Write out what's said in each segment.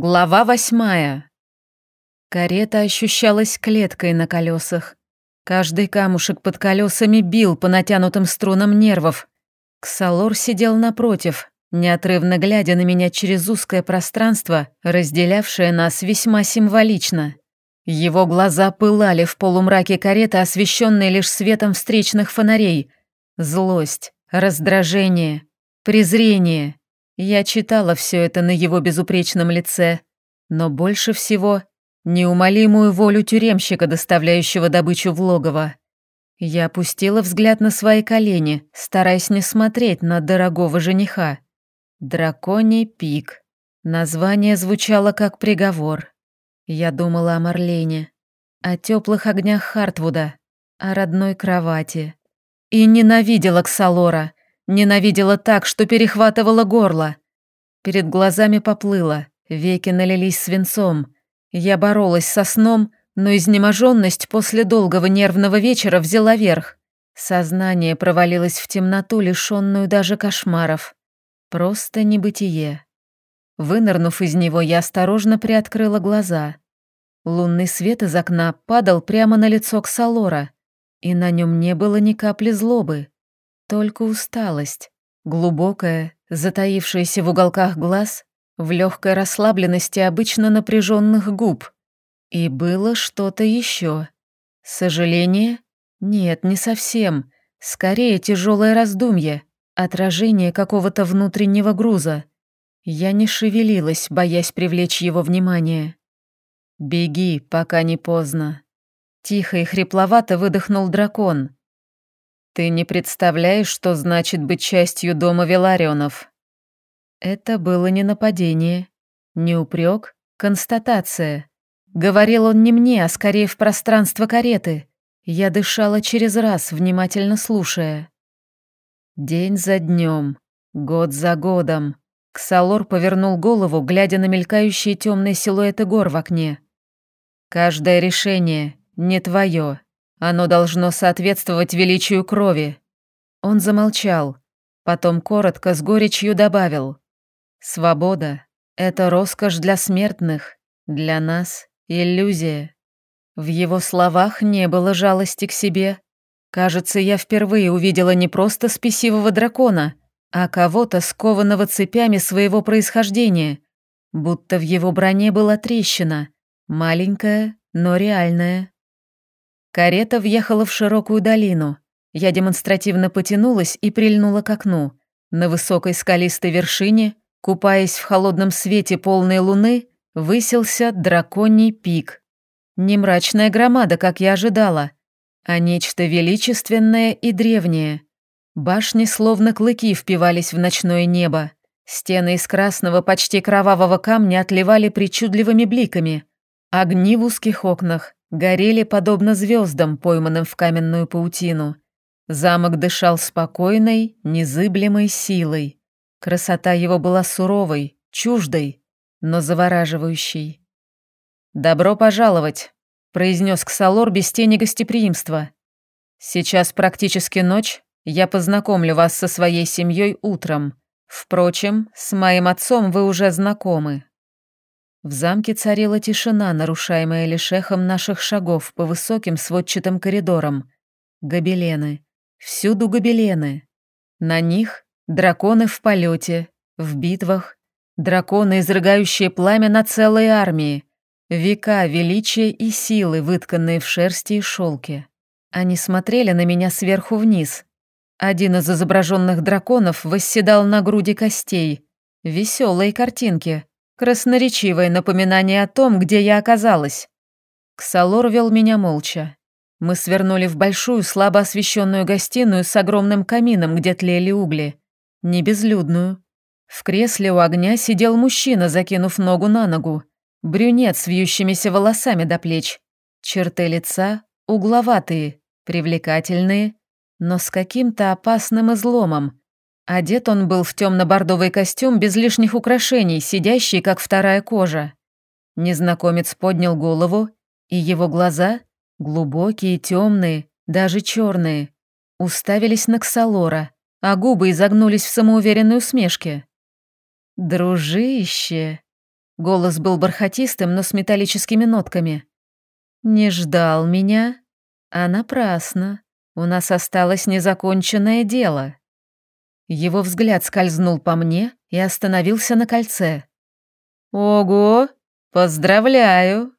Глава восьмая. Карета ощущалась клеткой на колесах. Каждый камушек под колесами бил по натянутым струнам нервов. Ксалор сидел напротив, неотрывно глядя на меня через узкое пространство, разделявшее нас весьма символично. Его глаза пылали в полумраке кареты, освещенной лишь светом встречных фонарей. Злость, раздражение, презрение. Я читала все это на его безупречном лице, но больше всего неумолимую волю тюремщика, доставляющего добычу в логово. Я опустила взгляд на свои колени, стараясь не смотреть на дорогого жениха. «Драконий пик». Название звучало как приговор. Я думала о Марлене, о теплых огнях Хартвуда, о родной кровати. И ненавидела Ксалора, Ненавидела так, что перехватывала горло. Перед глазами поплыло, веки налились свинцом. Я боролась со сном, но изнеможенность после долгого нервного вечера взяла верх. Сознание провалилось в темноту, лишенную даже кошмаров. Просто небытие. Вынырнув из него, я осторожно приоткрыла глаза. Лунный свет из окна падал прямо на лицо Ксалора, и на нем не было ни капли злобы. Только усталость, глубокая, затаившаяся в уголках глаз, в легкой расслабленности обычно напряженных губ. И было что-то еще. Сожаление? Нет, не совсем. Скорее тяжелое раздумье, отражение какого-то внутреннего груза. Я не шевелилась, боясь привлечь его внимание. «Беги, пока не поздно». Тихо и хрипловато выдохнул дракон. Ты не представляешь, что значит быть частью дома Виларионов. Это было не нападение, не упрек, констатация. Говорил он не мне, а скорее в пространство кареты. Я дышала через раз, внимательно слушая. День за днем, год за годом. Ксалор повернул голову, глядя на мелькающие темные силуэты гор в окне. Каждое решение не твое, оно должно соответствовать величию крови». Он замолчал, потом коротко с горечью добавил. «Свобода — это роскошь для смертных, для нас — иллюзия». В его словах не было жалости к себе. Кажется, я впервые увидела не просто спесивого дракона, а кого-то, скованного цепями своего происхождения, будто в его броне была трещина, маленькая, но реальная. Карета въехала в широкую долину. Я демонстративно потянулась и прильнула к окну. На высокой скалистой вершине, купаясь в холодном свете полной луны, высился драконий пик. Не мрачная громада, как я ожидала, а нечто величественное и древнее. Башни словно клыки впивались в ночное небо. Стены из красного, почти кровавого камня отливали причудливыми бликами. Огни в узких окнах, горели подобно звездам, пойманным в каменную паутину. Замок дышал спокойной, незыблемой силой. Красота его была суровой, чуждой, но завораживающей. «Добро пожаловать», — произнес Ксалор без тени гостеприимства. «Сейчас практически ночь, я познакомлю вас со своей семьей утром. Впрочем, с моим отцом вы уже знакомы». В замке царила тишина, нарушаемая лишь эхом наших шагов по высоким сводчатым коридорам. Гобелены. Всюду гобелены. На них драконы в полете, в битвах, драконы, изрыгающие пламя на целые армии, века величия и силы, вытканные в шерсти и шелке. Они смотрели на меня сверху вниз. Один из изображенных драконов восседал на груди костей. Веселые картинки, Красноречивое напоминание о том, где я оказалась. Ксалор вел меня молча. Мы свернули в большую, слабо освещенную гостиную с огромным камином, где тлели угли. Не безлюдную. В кресле у огня сидел мужчина, закинув ногу на ногу. Брюнет с вьющимися волосами до плеч. Черты лица угловатые, привлекательные, но с каким-то опасным изломом. Одет он был в темно-бордовый костюм без лишних украшений, сидящий, как вторая кожа. Незнакомец поднял голову, и его глаза, глубокие, темные, даже черные, уставились на Ксалора, а губы изогнулись в самоуверенной усмешке. «Дружище!» Голос был бархатистым, но с металлическими нотками. «Не ждал меня? А напрасно. У нас осталось незаконченное дело». Его взгляд скользнул по мне и остановился на кольце. «Ого! Поздравляю!»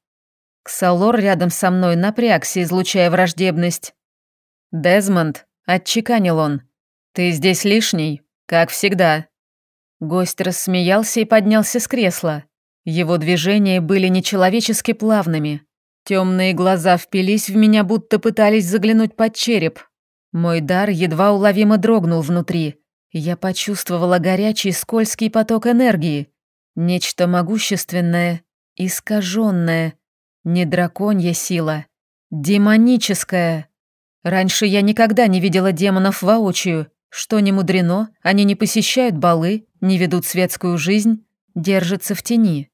Ксалор рядом со мной напрягся, излучая враждебность. «Дезмонд», — отчеканил он, — «ты здесь лишний, как всегда». Гость рассмеялся и поднялся с кресла. Его движения были нечеловечески плавными. Темные глаза впились в меня, будто пытались заглянуть под череп. Мой дар едва уловимо дрогнул внутри. Я почувствовала горячий скользкий поток энергии. Нечто могущественное, искаженное, не драконья сила, демоническая. Раньше я никогда не видела демонов воочию. Что не мудрено, они не посещают балы, не ведут светскую жизнь, держатся в тени.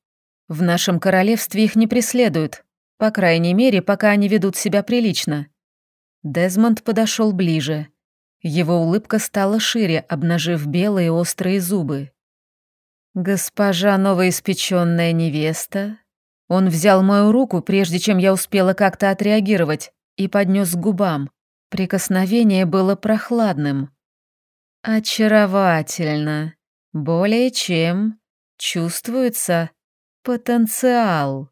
В нашем королевстве их не преследуют, по крайней мере, пока они ведут себя прилично. Дезмонд подошел ближе. Его улыбка стала шире, обнажив белые острые зубы. «Госпожа новоиспеченная невеста?» Он взял мою руку, прежде чем я успела как-то отреагировать, и поднес к губам. Прикосновение было прохладным. «Очаровательно. Более чем. Чувствуется потенциал».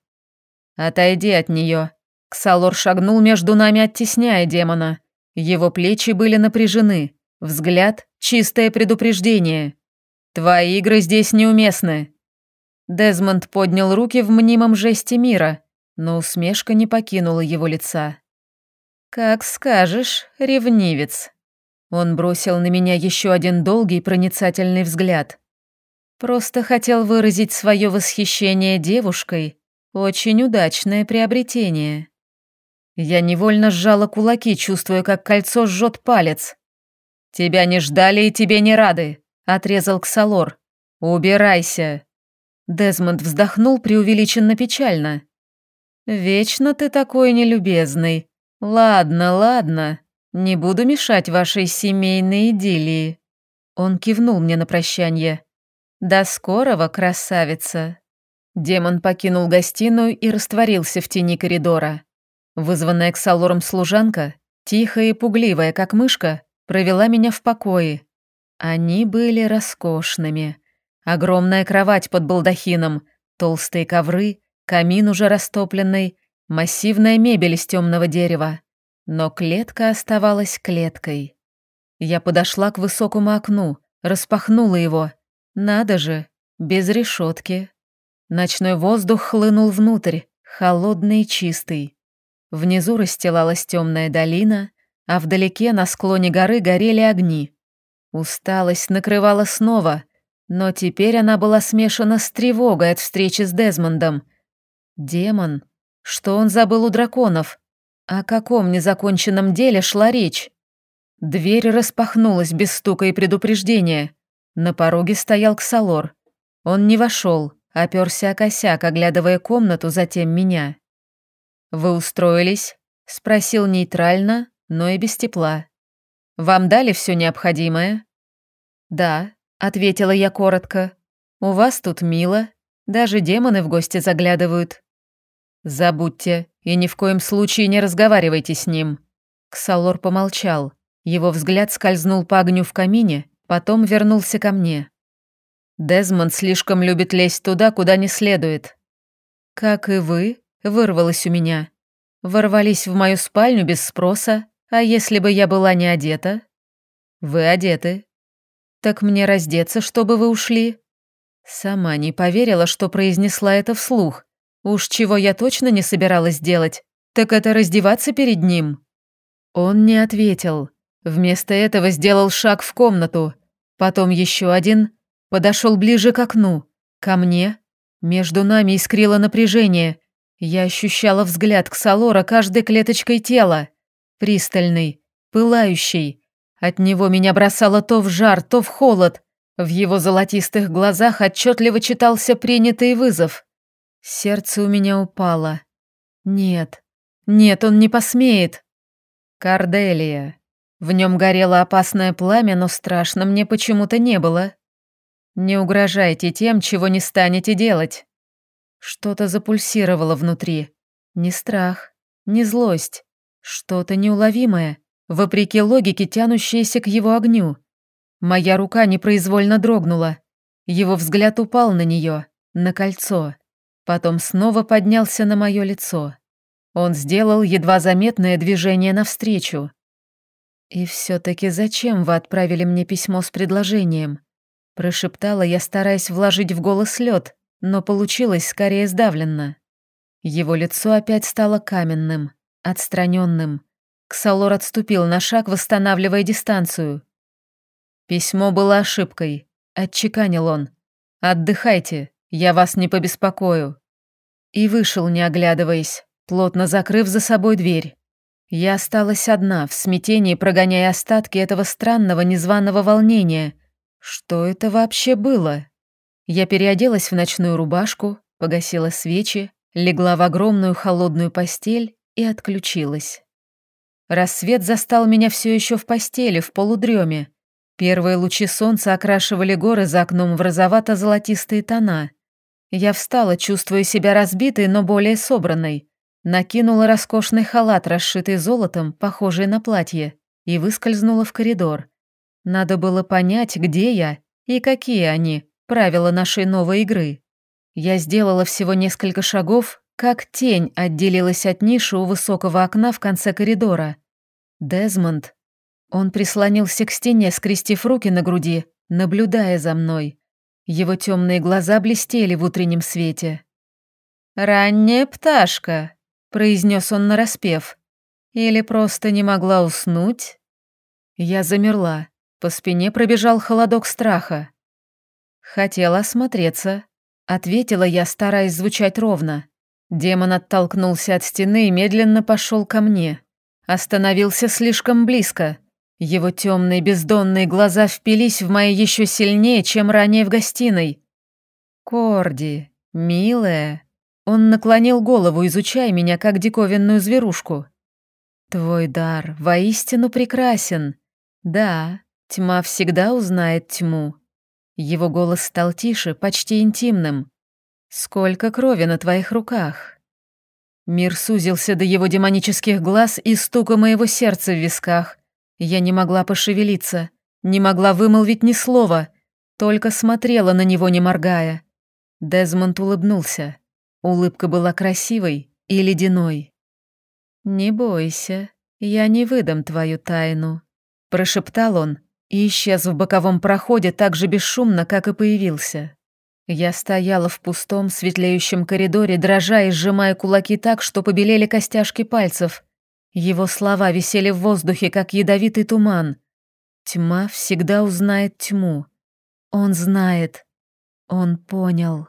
«Отойди от нее. Ксалор шагнул между нами, оттесняя демона. Его плечи были напряжены, взгляд — чистое предупреждение. «Твои игры здесь неуместны». Дезмонд поднял руки в мнимом жесте мира, но усмешка не покинула его лица. «Как скажешь, ревнивец». Он бросил на меня еще один долгий проницательный взгляд. Просто хотел выразить свое восхищение девушкой. Очень удачное приобретение. Я невольно сжала кулаки, чувствуя, как кольцо жжет палец. «Тебя не ждали и тебе не рады», — отрезал Ксалор. «Убирайся». Дезмонд вздохнул преувеличенно печально. «Вечно ты такой нелюбезный. Ладно, ладно, не буду мешать вашей семейной идиллии». Он кивнул мне на прощание. «До скорого, красавица». Демон покинул гостиную и растворился в тени коридора. Вызванная к Салорам служанка, тихая и пугливая, как мышка, провела меня в покое. Они были роскошными. Огромная кровать под балдахином, толстые ковры, камин уже растопленный, массивная мебель из темного дерева. Но клетка оставалась клеткой. Я подошла к высокому окну, распахнула его. Надо же, без решетки. Ночной воздух хлынул внутрь, холодный и чистый. Внизу расстилалась темная долина, а вдалеке на склоне горы горели огни. Усталость накрывала снова, но теперь она была смешана с тревогой от встречи с Дезмондом. Демон? Что он забыл у драконов? О каком незаконченном деле шла речь? Дверь распахнулась без стука и предупреждения. На пороге стоял Ксалор. Он не вошел, оперся о косяк, оглядывая комнату, затем меня. «Вы устроились?» — спросил нейтрально, но и без тепла. «Вам дали все необходимое?» «Да», — ответила я коротко. «У вас тут мило, даже демоны в гости заглядывают». «Забудьте и ни в коем случае не разговаривайте с ним». Ксалор помолчал. Его взгляд скользнул по огню в камине, потом вернулся ко мне. Дезмонд слишком любит лезть туда, куда не следует. «Как и вы», вырвалось у меня. Ворвались в мою спальню без спроса, а если бы я была не одета? Вы одеты. Так мне раздеться, чтобы вы ушли? Сама не поверила, что произнесла это вслух. Уж чего я точно не собиралась делать, так это раздеваться перед ним. Он не ответил. Вместо этого сделал шаг в комнату. Потом еще один. Подошел ближе к окну. Ко мне. Между нами искрило напряжение. Я ощущала взгляд Ксалора каждой клеточкой тела. Пристальный, пылающий. От него меня бросало то в жар, то в холод. В его золотистых глазах отчетливо читался принятый вызов. Сердце у меня упало. Нет, нет, он не посмеет. Карделия. В нем горело опасное пламя, но страшно мне почему-то не было. Не угрожайте тем, чего не станете делать. Что-то запульсировало внутри. Не страх, не злость. Что-то неуловимое, вопреки логике, тянущееся к его огню. Моя рука непроизвольно дрогнула. Его взгляд упал на нее, на кольцо. Потом снова поднялся на мое лицо. Он сделал едва заметное движение навстречу. «И все-таки зачем вы отправили мне письмо с предложением?» Прошептала я, стараясь вложить в голос лед, но получилось скорее сдавленно. Его лицо опять стало каменным, отстраненным. Ксалор отступил на шаг, восстанавливая дистанцию. «Письмо было ошибкой», — отчеканил он. «Отдыхайте, я вас не побеспокою». И вышел, не оглядываясь, плотно закрыв за собой дверь. Я осталась одна, в смятении прогоняя остатки этого странного незваного волнения. Что это вообще было? Я переоделась в ночную рубашку, погасила свечи, легла в огромную холодную постель и отключилась. Рассвет застал меня все еще в постели, в полудреме. Первые лучи солнца окрашивали горы за окном в розовато-золотистые тона. Я встала, чувствуя себя разбитой, но более собранной. Накинула роскошный халат, расшитый золотом, похожий на платье, и выскользнула в коридор. Надо было понять, где я и какие они, правила нашей новой игры. Я сделала всего несколько шагов, как тень отделилась от ниши у высокого окна в конце коридора. Дезмонд. Он прислонился к стене, скрестив руки на груди, наблюдая за мной. Его темные глаза блестели в утреннем свете. «Ранняя пташка», — произнес он нараспев. «Или просто не могла уснуть?» Я замерла. По спине пробежал холодок страха. «Хотела осмотреться», — ответила я, стараясь звучать ровно. Демон оттолкнулся от стены и медленно пошел ко мне. Остановился слишком близко. Его темные бездонные глаза впились в мои еще сильнее, чем ранее в гостиной. «Корди, милая». Он наклонил голову, изучая меня, как диковинную зверушку. «Твой дар воистину прекрасен. Да, тьма всегда узнает тьму. Его голос стал тише, почти интимным. «Сколько крови на твоих руках?» Мир сузился до его демонических глаз и стука моего сердца в висках. Я не могла пошевелиться, не могла вымолвить ни слова, только смотрела на него, не моргая. Дезмонд улыбнулся. Улыбка была красивой и ледяной. «Не бойся, я не выдам твою тайну», — прошептал он, и исчез в боковом проходе так же бесшумно, как и появился. Я стояла в пустом, светлеющем коридоре, дрожа и сжимая кулаки так, что побелели костяшки пальцев. Его слова висели в воздухе, как ядовитый туман. Тьма всегда узнает тьму. Он знает. Он понял.